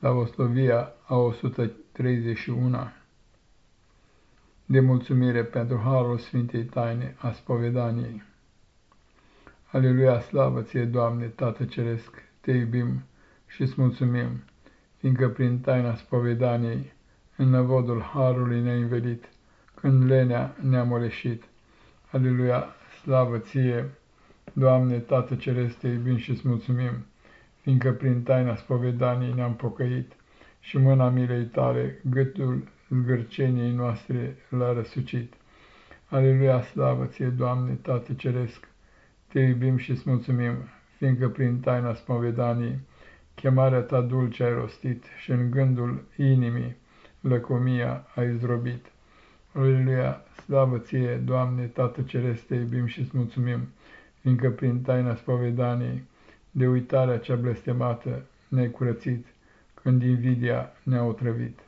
Slavoslovia a 131 de mulțumire pentru Harul Sfintei Taine a spovedaniei. Aleluia, slavă ție, Doamne, Tată Ceresc, te iubim și îți mulțumim, fiindcă prin taina spovedaniei, în năvodul Harului ne-ai învelit, când lenea ne-a moleșit. Aleluia, slavă ție, Doamne, Tată Ceresc, te iubim și îți mulțumim, fiindcă prin taina spovedaniei ne-am pocăit și mâna milei tale, gâtul zgârceniei noastre l-a răsucit. Aleluia, slavă ție, Doamne, Tată Ceresc, te iubim și îți mulțumim, fiindcă prin taina spovedaniei chemarea ta dulce ai rostit și în gândul inimii lăcomia ai zdrobit. Aleluia, slavă ție, Doamne, Tată Ceresc, te iubim și îți mulțumim, fiindcă prin taina spovedaniei de uitarea cea blestemată ne-ai curățit, când invidia ne-a otrăvit.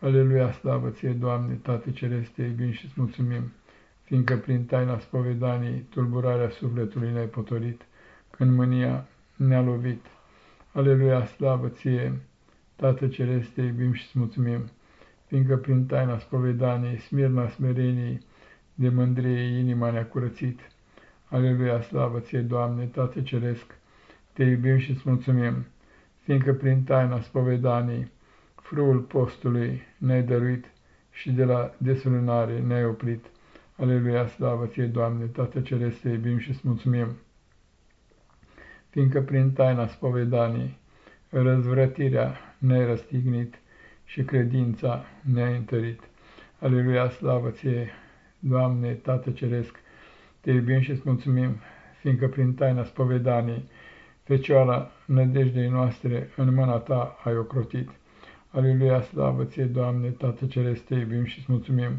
Aleluia, slavă ție, Doamne, Tată Celeste, te iubim și îți mulțumim, fiindcă prin taina spovedanii tulburarea sufletului ne-ai potorit, când mânia ne-a lovit. Aleluia, slavă ție, Tată Celeste, te iubim și îți mulțumim, fiindcă prin taina spovedanii, smirna smereniei, de mândrie inima ne-a curățit. Aleluia, slavă ție, Doamne, Tată Ceresc, te iubim și îți mulțumim, fiindcă prin taina spovedanii, frâul postului ne-ai dăruit și de la deslunare ne-ai oprit. Aleluia, slavă ție, Doamne, Tată Ceresc, te iubim și îți mulțumim, fiindcă prin taina spovedanii, răzvrătirea ne-ai răstignit și credința ne-ai întărit. Aleluia, slavă ție, Doamne, Tată Ceresc, te iubim și îți mulțumim, fiindcă prin taina spovedanii, Fecioara nădejdei noastre în mâna ta ai ocrotit. Aleluia, slavă ție, Doamne, Tată Ceresc, te iubim și-ți mulțumim,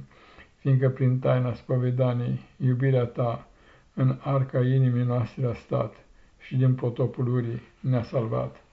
fiindcă prin taina spovedanii, iubirea ta în arca inimii noastre a stat și din potopul urii ne-a salvat.